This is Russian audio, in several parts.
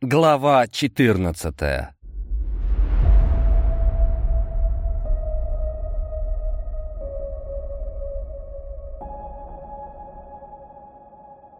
Глава 14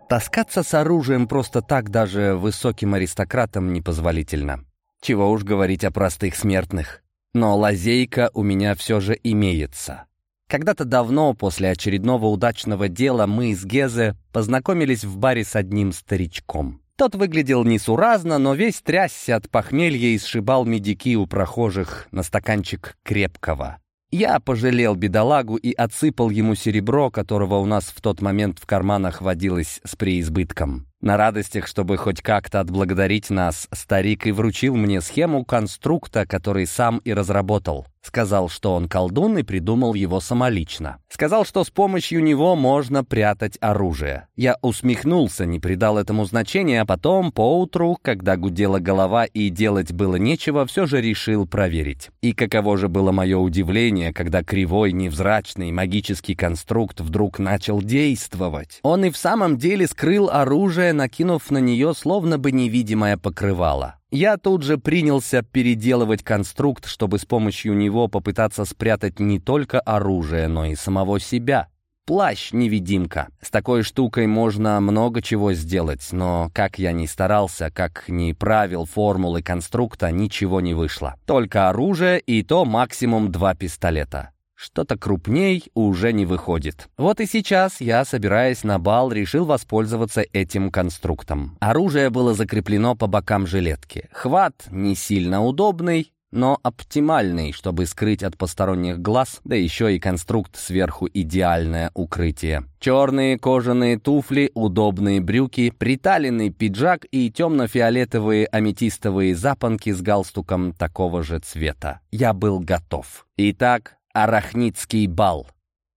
Таскаться с оружием просто так даже высоким аристократам непозволительно. Чего уж говорить о простых смертных. Но лазейка у меня все же имеется. Когда-то давно, после очередного удачного дела, мы с Гезе познакомились в баре с одним старичком. Тот выглядел несуразно, но весь трясся от похмелья и сшибал медики у прохожих на стаканчик крепкого. Я пожалел бедолагу и отсыпал ему серебро, которого у нас в тот момент в карманах водилось с преизбытком. На радостях, чтобы хоть как-то отблагодарить нас, старик и вручил мне схему конструкта, который сам и разработал. Сказал, что он колдун и придумал его самолично. Сказал, что с помощью него можно прятать оружие. Я усмехнулся, не придал этому значения, а потом, поутру, когда гудела голова и делать было нечего, все же решил проверить. И каково же было мое удивление, когда кривой, невзрачный магический конструкт вдруг начал действовать. Он и в самом деле скрыл оружие, накинув на нее словно бы невидимое покрывало. Я тут же принялся переделывать конструкт, чтобы с помощью него попытаться спрятать не только оружие, но и самого себя. Плащ-невидимка. С такой штукой можно много чего сделать, но как я ни старался, как ни правил формулы конструкта, ничего не вышло. Только оружие и то максимум два пистолета. Что-то крупней уже не выходит. Вот и сейчас я, собираясь на бал, решил воспользоваться этим конструктом. Оружие было закреплено по бокам жилетки. Хват не сильно удобный, но оптимальный, чтобы скрыть от посторонних глаз, да еще и конструкт сверху идеальное укрытие. Черные кожаные туфли, удобные брюки, приталенный пиджак и темно-фиолетовые аметистовые запонки с галстуком такого же цвета. Я был готов. Итак, Арахнитский бал.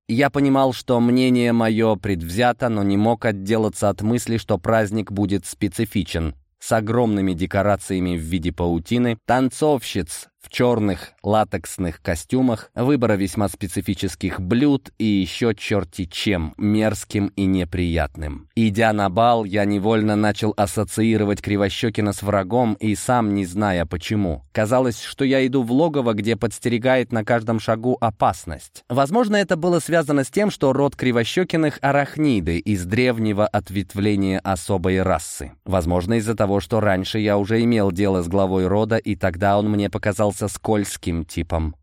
Я понимал, что мнение мое предвзято, но не мог отделаться от мысли, что праздник будет специфичен с огромными декорациями в виде паутины, танцовщиц в черных латексных костюмах, выбора весьма специфических блюд и еще черти чем, мерзким и неприятным. Идя на бал, я невольно начал ассоциировать Кривощекина с врагом и сам не зная почему. Казалось, что я иду в логово, где подстерегает на каждом шагу опасность. Возможно, это было связано с тем, что род Кривощекиных — арахниды из древнего ответвления особой расы. Возможно, из-за того, что раньше я уже имел дело с главой рода, и тогда он мне показал оказался скользким типом.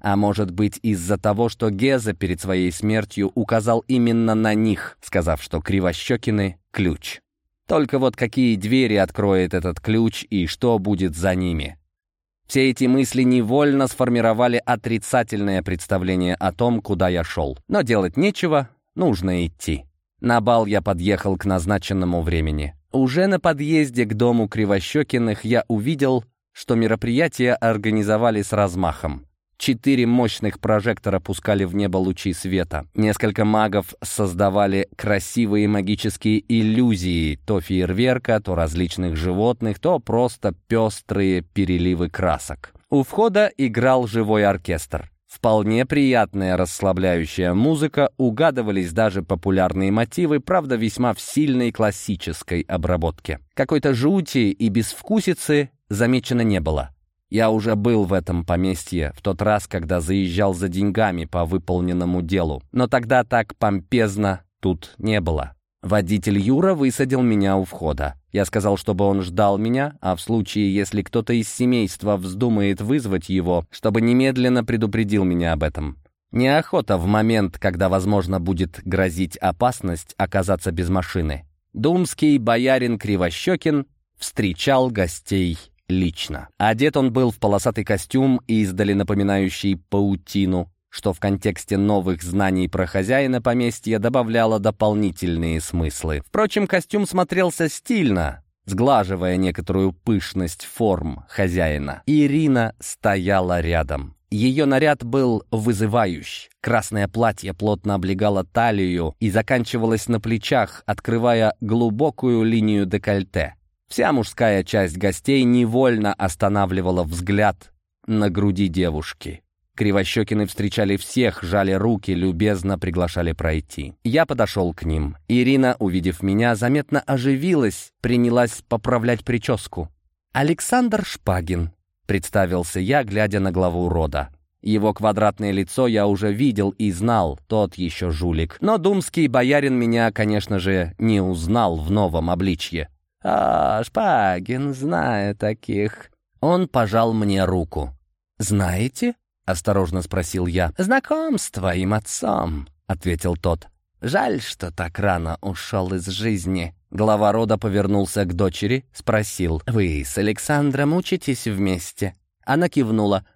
А может быть, из-за того, что Геза перед своей смертью указал именно на них, сказав, что Кривощекины — ключ. Только вот какие двери откроет этот ключ и что будет за ними. Все эти мысли невольно сформировали отрицательное представление о том, куда я шел. Но делать нечего, нужно идти. На бал я подъехал к назначенному времени. Уже на подъезде к дому Кривощекиных я увидел что мероприятие организовали с размахом. Четыре мощных прожектора пускали в небо лучи света. Несколько магов создавали красивые магические иллюзии, то фейерверка, то различных животных, то просто пестрые переливы красок. У входа играл живой оркестр. Вполне приятная расслабляющая музыка, угадывались даже популярные мотивы, правда, весьма в сильной классической обработке. Какой-то жути и безвкусицы замечено не было. Я уже был в этом поместье в тот раз, когда заезжал за деньгами по выполненному делу, но тогда так помпезно тут не было. Водитель Юра высадил меня у входа. Я сказал, чтобы он ждал меня, а в случае, если кто-то из семейства вздумает вызвать его, чтобы немедленно предупредил меня об этом. Неохота в момент, когда, возможно, будет грозить опасность оказаться без машины. Думский боярин Кривощекин встречал гостей лично. Одет он был в полосатый костюм, издали напоминающий паутину, что в контексте новых знаний про хозяина поместья добавляло дополнительные смыслы. Впрочем, костюм смотрелся стильно, сглаживая некоторую пышность форм хозяина. Ирина стояла рядом. Ее наряд был вызывающий. Красное платье плотно облегало талию и заканчивалось на плечах, открывая глубокую линию декольте. Вся мужская часть гостей невольно останавливала взгляд на груди девушки. Кривощекины встречали всех, жали руки, любезно приглашали пройти. Я подошел к ним. Ирина, увидев меня, заметно оживилась, принялась поправлять прическу. «Александр Шпагин», — представился я, глядя на главу рода. Его квадратное лицо я уже видел и знал, тот еще жулик. Но думский боярин меня, конечно же, не узнал в новом обличье. «А, Шпагин, знаю таких». Он пожал мне руку. «Знаете?» — осторожно спросил я. «Знаком с твоим отцом», — ответил тот. «Жаль, что так рано ушел из жизни». Глава рода повернулся к дочери, спросил. «Вы с Александром учитесь вместе?» Она кивнула.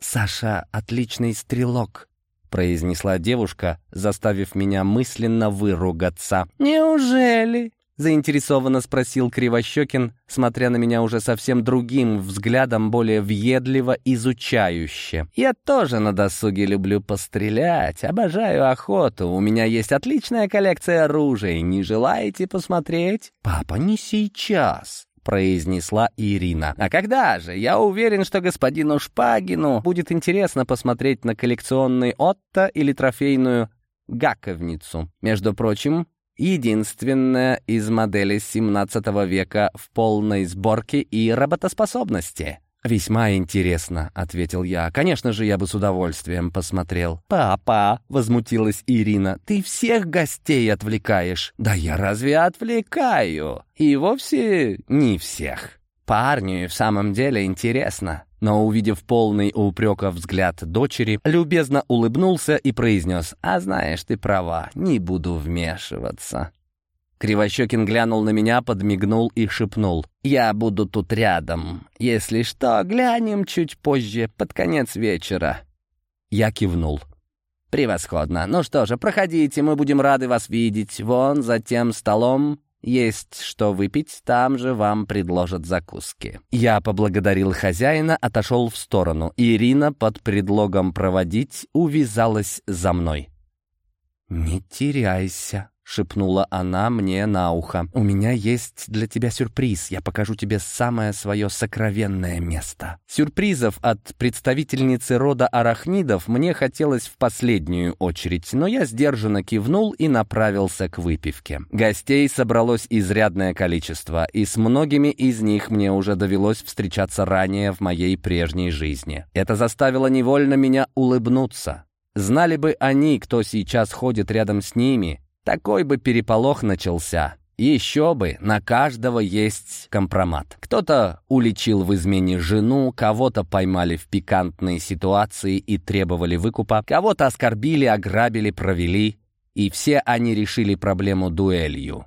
«Саша — отличный стрелок», — произнесла девушка, заставив меня мысленно выругаться. «Неужели?» — заинтересованно спросил Кривощекин, смотря на меня уже совсем другим взглядом, более въедливо изучающе. «Я тоже на досуге люблю пострелять, обожаю охоту, у меня есть отличная коллекция оружия, не желаете посмотреть?» «Папа, не сейчас!» произнесла Ирина. «А когда же? Я уверен, что господину Шпагину будет интересно посмотреть на коллекционный Отто или трофейную гаковницу. Между прочим, единственная из моделей 17 века в полной сборке и работоспособности». «Весьма интересно», — ответил я. «Конечно же, я бы с удовольствием посмотрел». «Папа», — возмутилась Ирина, — «ты всех гостей отвлекаешь». «Да я разве отвлекаю?» «И вовсе не всех». Парню в самом деле интересно. Но, увидев полный упрека взгляд дочери, любезно улыбнулся и произнес, «А знаешь, ты права, не буду вмешиваться». Кривощекин глянул на меня, подмигнул и шепнул. «Я буду тут рядом. Если что, глянем чуть позже, под конец вечера». Я кивнул. «Превосходно. Ну что же, проходите, мы будем рады вас видеть. Вон за тем столом есть что выпить, там же вам предложат закуски». Я поблагодарил хозяина, отошел в сторону. Ирина под предлогом проводить увязалась за мной. «Не теряйся», — шепнула она мне на ухо. «У меня есть для тебя сюрприз. Я покажу тебе самое свое сокровенное место». Сюрпризов от представительницы рода арахнидов мне хотелось в последнюю очередь, но я сдержанно кивнул и направился к выпивке. Гостей собралось изрядное количество, и с многими из них мне уже довелось встречаться ранее в моей прежней жизни. Это заставило невольно меня улыбнуться. Знали бы они, кто сейчас ходит рядом с ними, такой бы переполох начался. Еще бы, на каждого есть компромат. Кто-то уличил в измене жену, кого-то поймали в пикантной ситуации и требовали выкупа, кого-то оскорбили, ограбили, провели, и все они решили проблему дуэлью.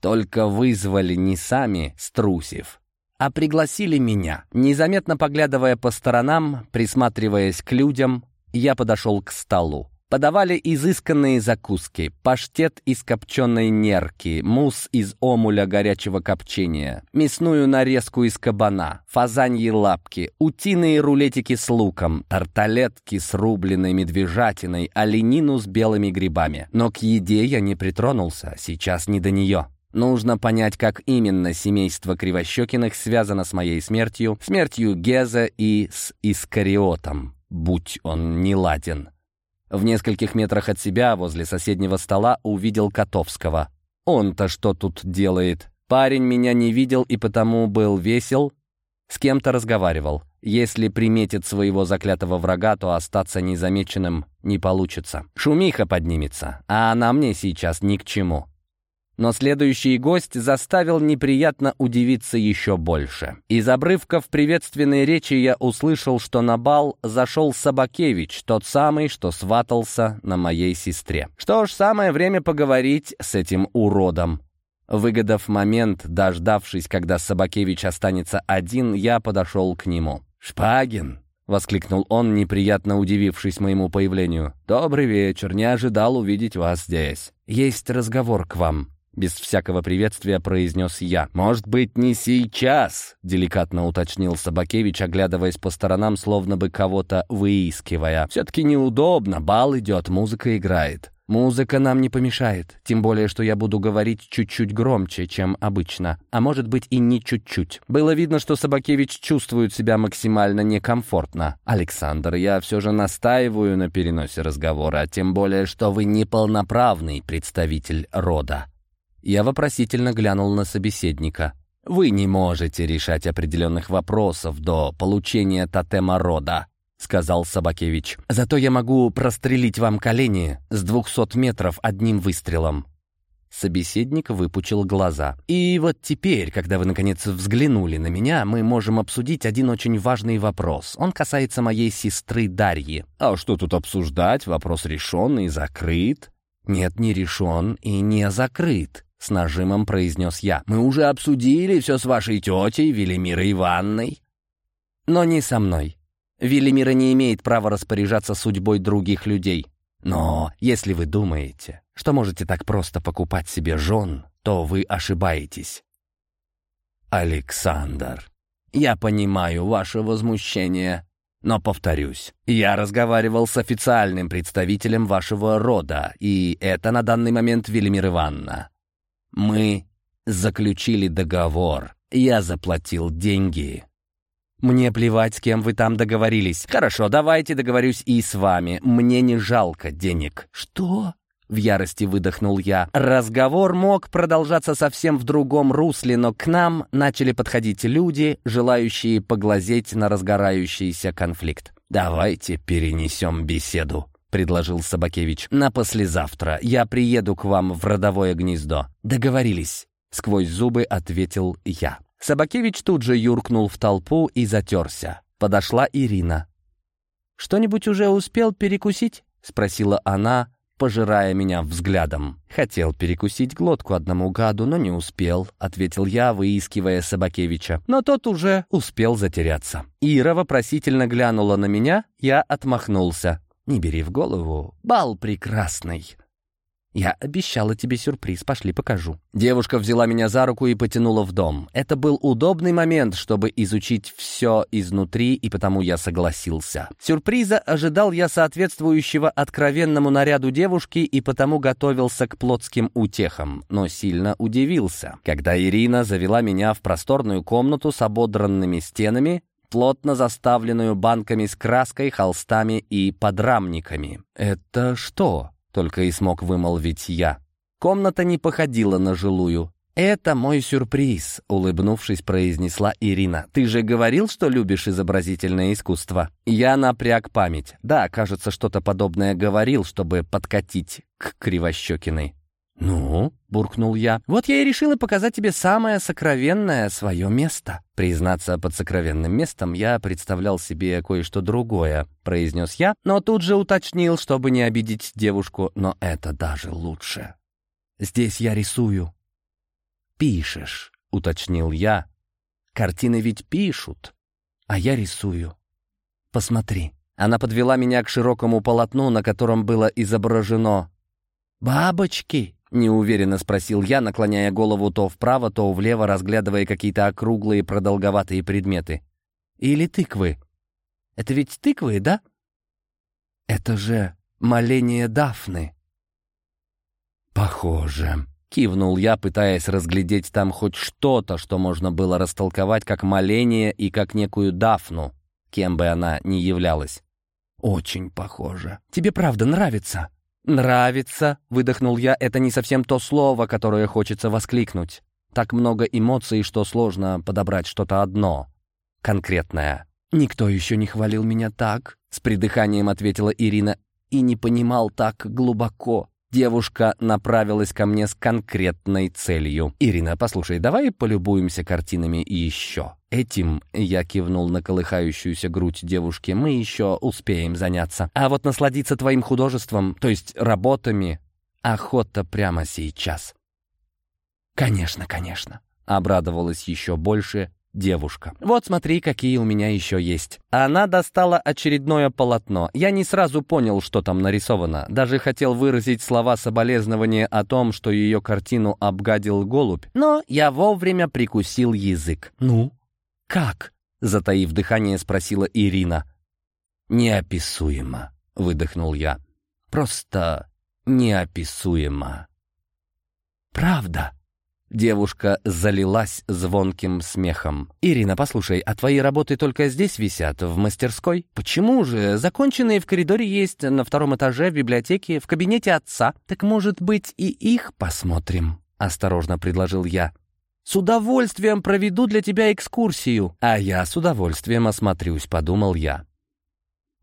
Только вызвали не сами струсив, а пригласили меня. Незаметно поглядывая по сторонам, присматриваясь к людям, я подошел к столу. Подавали изысканные закуски, паштет из копченой нерки, мусс из омуля горячего копчения, мясную нарезку из кабана, фазаньи лапки, утиные рулетики с луком, тарталетки с рубленой медвежатиной, оленину с белыми грибами. Но к еде я не притронулся, сейчас не до нее. Нужно понять, как именно семейство Кривощекиных связано с моей смертью, смертью Геза и с Искариотом, будь он неладен. В нескольких метрах от себя, возле соседнего стола, увидел Котовского. Он-то что тут делает? Парень меня не видел и потому был весел, с кем-то разговаривал. Если приметит своего заклятого врага, то остаться незамеченным не получится. Шумиха поднимется, а она мне сейчас ни к чему. Но следующий гость заставил неприятно удивиться еще больше. Из обрывков приветственной речи я услышал, что на бал зашел Собакевич, тот самый, что сватался на моей сестре. Что ж, самое время поговорить с этим уродом. Выгодав момент, дождавшись, когда Собакевич останется один, я подошел к нему. «Шпагин!» — воскликнул он, неприятно удивившись моему появлению. «Добрый вечер, не ожидал увидеть вас здесь. Есть разговор к вам». Без всякого приветствия произнес я. «Может быть, не сейчас?» — деликатно уточнил Собакевич, оглядываясь по сторонам, словно бы кого-то выискивая. «Все-таки неудобно, бал идет, музыка играет». «Музыка нам не помешает, тем более, что я буду говорить чуть-чуть громче, чем обычно, а может быть и не чуть-чуть». Было видно, что Собакевич чувствует себя максимально некомфортно. «Александр, я все же настаиваю на переносе разговора, тем более, что вы неполноправный представитель рода». Я вопросительно глянул на собеседника. Вы не можете решать определенных вопросов до получения тотема рода, сказал Собакевич. Зато я могу прострелить вам колени с двухсот метров одним выстрелом. Собеседник выпучил глаза. «И вот теперь, когда вы, наконец, взглянули на меня, мы можем обсудить один очень важный вопрос. Он касается моей сестры Дарьи». «А что тут обсуждать? Вопрос решен и закрыт». «Нет, не решен и не закрыт», — с нажимом произнес я. «Мы уже обсудили все с вашей тетей Велимирой Ивановной». «Но не со мной. Велимира не имеет права распоряжаться судьбой других людей. Но если вы думаете, что можете так просто покупать себе жен, то вы ошибаетесь. Александр, я понимаю ваше возмущение, но повторюсь, я разговаривал с официальным представителем вашего рода, и это на данный момент Велимир Ивановна. Мы заключили договор, я заплатил деньги, «Мне плевать, с кем вы там договорились. Хорошо, давайте договорюсь и с вами. Мне не жалко денег». «Что?» — в ярости выдохнул я. Разговор мог продолжаться совсем в другом русле, но к нам начали подходить люди, желающие поглазеть на разгорающийся конфликт. «Давайте перенесем беседу», — предложил Собакевич. «На послезавтра я приеду к вам в родовое гнездо». «Договорились», — сквозь зубы ответил я. Собакевич тут же юркнул в толпу и затерся. Подошла Ирина. «Что-нибудь уже успел перекусить?» — спросила она, пожирая меня взглядом. «Хотел перекусить глотку одному гаду, но не успел», — ответил я, выискивая Собакевича. Но тот уже успел затеряться. Ира вопросительно глянула на меня, я отмахнулся. «Не бери в голову, бал прекрасный». «Я обещала тебе сюрприз, пошли покажу». Девушка взяла меня за руку и потянула в дом. Это был удобный момент, чтобы изучить все изнутри, и потому я согласился. Сюрприза ожидал я соответствующего откровенному наряду девушки и потому готовился к плотским утехам, но сильно удивился, когда Ирина завела меня в просторную комнату с ободранными стенами, плотно заставленную банками с краской, холстами и подрамниками. «Это что?» только и смог вымолвить я. Комната не походила на жилую. «Это мой сюрприз», — улыбнувшись, произнесла Ирина. «Ты же говорил, что любишь изобразительное искусство?» Я напряг память. Да, кажется, что-то подобное говорил, чтобы подкатить к Кривощекиной. «Ну?» — буркнул я. «Вот я и решила показать тебе самое сокровенное свое место». «Признаться, под сокровенным местом я представлял себе кое-что другое», — произнес я, но тут же уточнил, чтобы не обидеть девушку, но это даже лучше. «Здесь я рисую». «Пишешь», — уточнил я. «Картины ведь пишут, а я рисую. Посмотри». Она подвела меня к широкому полотну, на котором было изображено «Бабочки!» — неуверенно спросил я, наклоняя голову то вправо, то влево, разглядывая какие-то округлые продолговатые предметы. «Или тыквы? Это ведь тыквы, да?» «Это же моление Дафны». «Похоже», — кивнул я, пытаясь разглядеть там хоть что-то, что можно было растолковать как моление и как некую Дафну, кем бы она ни являлась. «Очень похоже. Тебе правда нравится?» «Нравится», — выдохнул я, — «это не совсем то слово, которое хочется воскликнуть. Так много эмоций, что сложно подобрать что-то одно, конкретное». «Никто еще не хвалил меня так», — с придыханием ответила Ирина, «и не понимал так глубоко. Девушка направилась ко мне с конкретной целью. «Ирина, послушай, давай полюбуемся картинами еще. Этим, я кивнул на колыхающуюся грудь девушки, мы еще успеем заняться. А вот насладиться твоим художеством, то есть работами, охота прямо сейчас». «Конечно, конечно», — обрадовалась еще больше девушка. «Вот смотри, какие у меня еще есть». Она достала очередное полотно. Я не сразу понял, что там нарисовано. Даже хотел выразить слова соболезнования о том, что ее картину обгадил голубь. Но я вовремя прикусил язык. «Ну, как?» — затаив дыхание, спросила Ирина. «Неописуемо», — выдохнул я. «Просто неописуемо». «Правда?» Девушка залилась звонким смехом. «Ирина, послушай, а твои работы только здесь висят, в мастерской? Почему же? Законченные в коридоре есть на втором этаже, в библиотеке, в кабинете отца. Так, может быть, и их посмотрим?» — осторожно предложил я. С удовольствием проведу для тебя экскурсию». «А я с удовольствием осмотрюсь», — подумал я.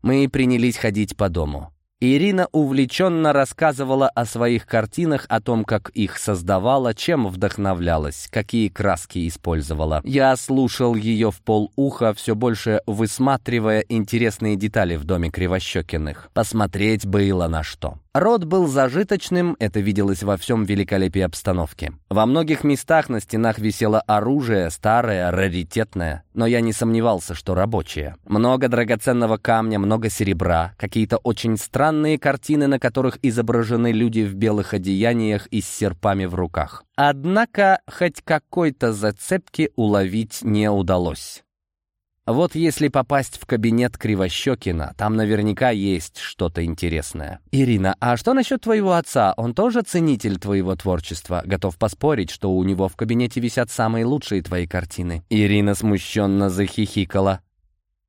Мы принялись ходить по дому. Ирина увлеченно рассказывала о своих картинах, о том, как их создавала, чем вдохновлялась, какие краски использовала. Я слушал ее в полуха, все больше высматривая интересные детали в доме Кривощекиных. Посмотреть было на что. Род был зажиточным, это виделось во всем великолепии обстановки. Во многих местах на стенах висело оружие, старое, раритетное, но я не сомневался, что рабочее. Много драгоценного камня, много серебра, какие-то очень странные картины, на которых изображены люди в белых одеяниях и с серпами в руках. Однако хоть какой-то зацепки уловить не удалось. Вот если попасть в кабинет Кривощекина, там наверняка есть что-то интересное. «Ирина, а что насчет твоего отца? Он тоже ценитель твоего творчества? Готов поспорить, что у него в кабинете висят самые лучшие твои картины?» Ирина смущенно захихикала.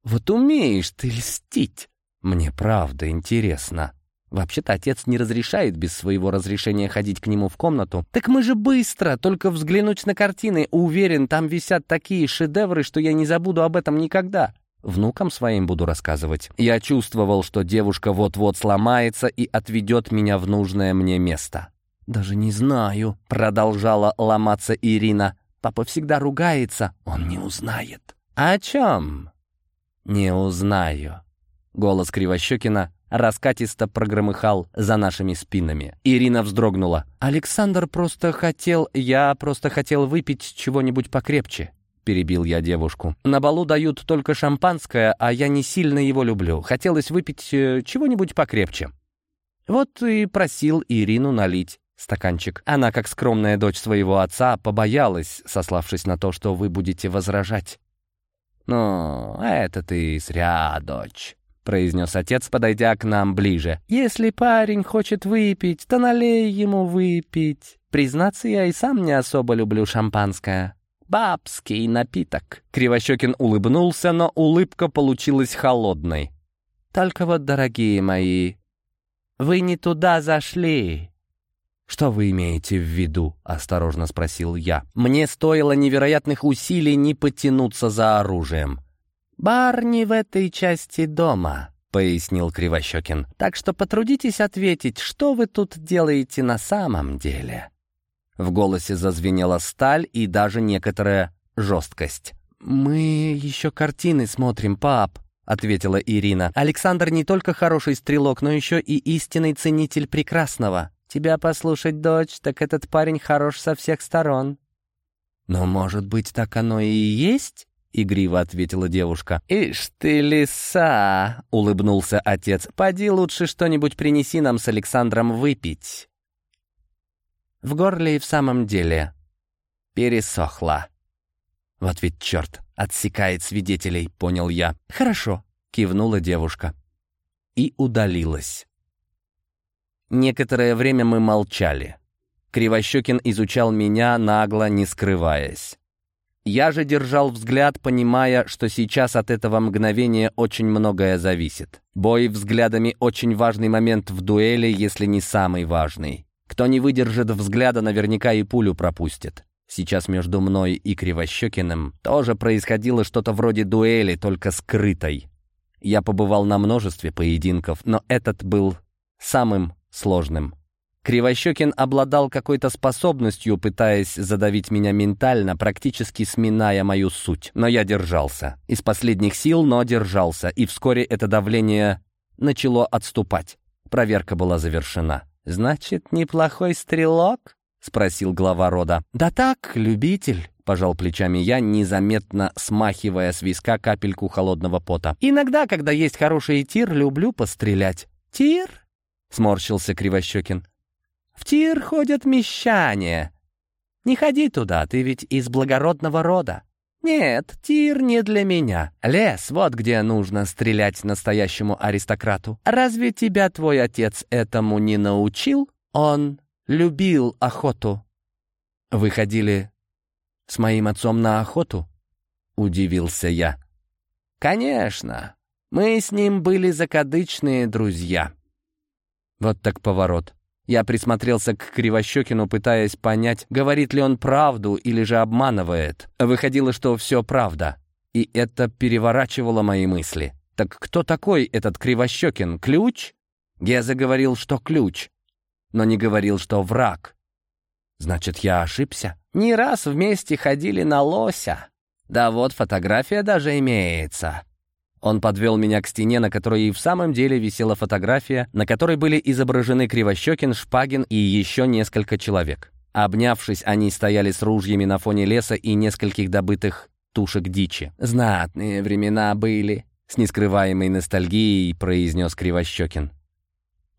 «Вот умеешь ты льстить!» «Мне правда интересно». Вообще-то отец не разрешает без своего разрешения ходить к нему в комнату. Так мы же быстро, только взглянуть на картины. Уверен, там висят такие шедевры, что я не забуду об этом никогда. Внукам своим буду рассказывать. Я чувствовал, что девушка вот-вот сломается и отведет меня в нужное мне место. «Даже не знаю», — продолжала ломаться Ирина. «Папа всегда ругается, он не узнает». «О чем?» «Не узнаю». Голос Кривощекина раскатисто прогромыхал за нашими спинами. Ирина вздрогнула. «Александр просто хотел... Я просто хотел выпить чего-нибудь покрепче». Перебил я девушку. «На балу дают только шампанское, а я не сильно его люблю. Хотелось выпить э, чего-нибудь покрепче». Вот и просил Ирину налить стаканчик. Она, как скромная дочь своего отца, побоялась, сославшись на то, что вы будете возражать. «Ну, это ты зря, дочь произнес отец, подойдя к нам ближе. «Если парень хочет выпить, то налей ему выпить. Признаться, я и сам не особо люблю шампанское. Бабский напиток». Кривощекин улыбнулся, но улыбка получилась холодной. «Только вот, дорогие мои, вы не туда зашли». «Что вы имеете в виду?» — осторожно спросил я. Мне стоило невероятных усилий не потянуться за оружием. «Бар не в этой части дома», — пояснил Кривощекин. «Так что потрудитесь ответить, что вы тут делаете на самом деле». В голосе зазвенела сталь и даже некоторая жесткость. «Мы еще картины смотрим, пап», — ответила Ирина. «Александр не только хороший стрелок, но еще и истинный ценитель прекрасного. Тебя послушать, дочь, так этот парень хорош со всех сторон». «Но, может быть, так оно и есть?» — игриво ответила девушка. «Ишь ты, лиса!» — улыбнулся отец. «Поди лучше что-нибудь принеси нам с Александром выпить». В горле и в самом деле пересохло. «Вот ведь черт, отсекает свидетелей», — понял я. «Хорошо», — кивнула девушка. И удалилась. Некоторое время мы молчали. Кривощекин изучал меня, нагло, не скрываясь. Я же держал взгляд, понимая, что сейчас от этого мгновения очень многое зависит. Бой взглядами — очень важный момент в дуэли, если не самый важный. Кто не выдержит взгляда, наверняка и пулю пропустит. Сейчас между мной и Кривощекиным тоже происходило что-то вроде дуэли, только скрытой. Я побывал на множестве поединков, но этот был самым сложным. Кривощекин обладал какой-то способностью, пытаясь задавить меня ментально, практически сминая мою суть. Но я держался. Из последних сил, но держался. И вскоре это давление начало отступать. Проверка была завершена. «Значит, неплохой стрелок?» — спросил глава рода. «Да так, любитель», — пожал плечами я, незаметно смахивая с виска капельку холодного пота. «Иногда, когда есть хороший тир, люблю пострелять». «Тир?» — сморщился Кривощекин. В тир ходят мещане. Не ходи туда, ты ведь из благородного рода. Нет, тир не для меня. Лес, вот где нужно стрелять настоящему аристократу. Разве тебя твой отец этому не научил? Он любил охоту. Вы ходили с моим отцом на охоту? Удивился я. Конечно. Мы с ним были закадычные друзья. Вот так поворот. Я присмотрелся к Кривощекину, пытаясь понять, говорит ли он правду или же обманывает. Выходило, что все правда. И это переворачивало мои мысли. Так кто такой этот Кривощекин? Ключ? Я заговорил, что ключ, но не говорил, что враг. Значит, я ошибся? Не раз вместе ходили на лося. Да вот фотография даже имеется. Он подвел меня к стене, на которой и в самом деле висела фотография, на которой были изображены Кривощекин, Шпагин и еще несколько человек. Обнявшись, они стояли с ружьями на фоне леса и нескольких добытых тушек дичи. «Знатные времена были», — с нескрываемой ностальгией произнес Кривощекин.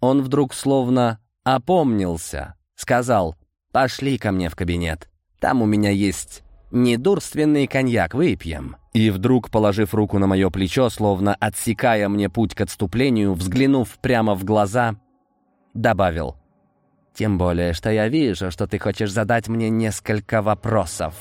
Он вдруг словно опомнился, сказал «Пошли ко мне в кабинет, там у меня есть недурственный коньяк, выпьем». И вдруг, положив руку на мое плечо, словно отсекая мне путь к отступлению, взглянув прямо в глаза, добавил. «Тем более, что я вижу, что ты хочешь задать мне несколько вопросов».